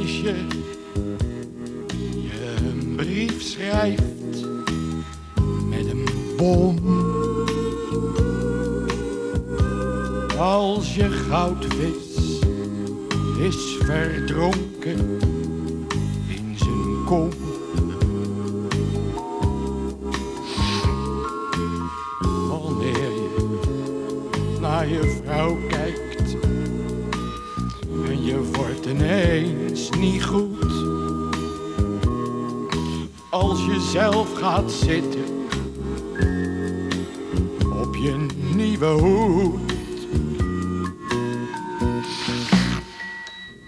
meisje je een brief schrijft met een bom. Als je goudvis is verdronken in zijn kom. Wanneer je naar je vrouw kijkt ineens niet goed. Als je zelf gaat zitten op je nieuwe hoed.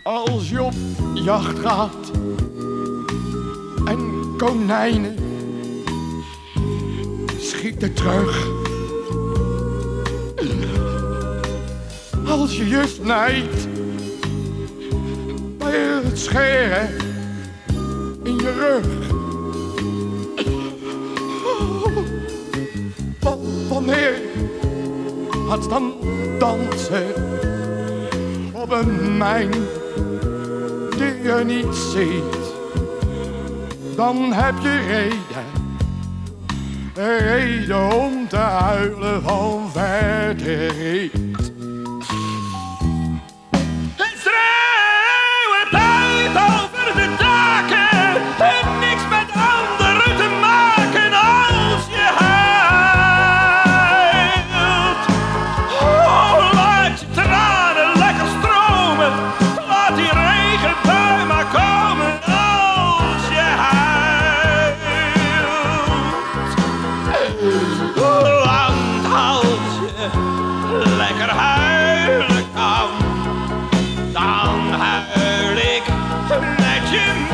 Als je op jacht gaat en konijnen schieten terug. Als je je snijdt het scheren in je rug. Wa- Wanneer gaat dan dansen op een mijn die je niet ziet, dan heb je reden, reden om te huilen van verdriet. Met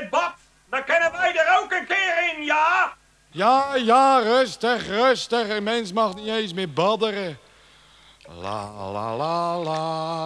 het bad, dan kunnen wij er ook een keer in, ja? Ja, ja, rustig, rustig. Een mens mag niet eens meer badderen. La la la la.